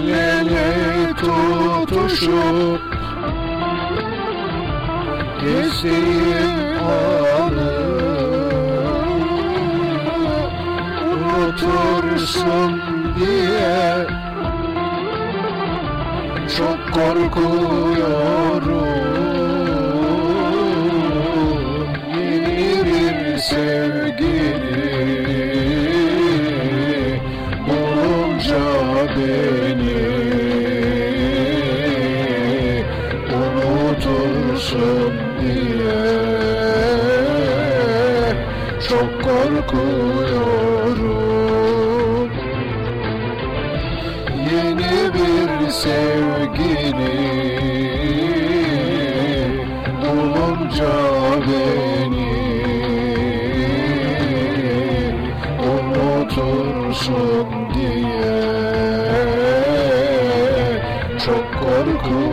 El ele tutuşup Gezdiğim anı Unutursun diye Çok korkuyorum Çok korkuyorum. Yeni bir sevgili Bulunca beni Unutursun diye. Çok korkuyorum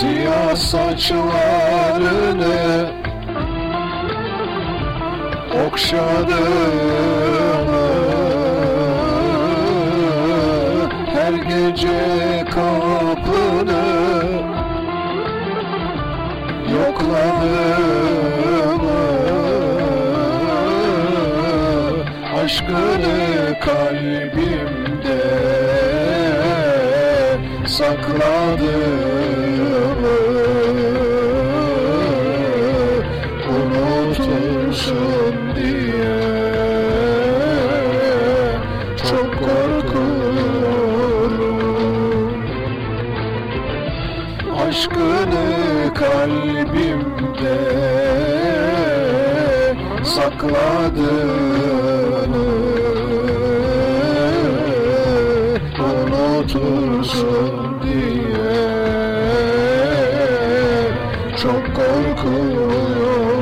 Siyah saçlarını okşadı Her gece kapını yokladım Aşkını kalbimde sakladım Unutursun diye. Çok korkuyorum. Aşkını kalbimde sakladığını unutursun diye çok korkuyorum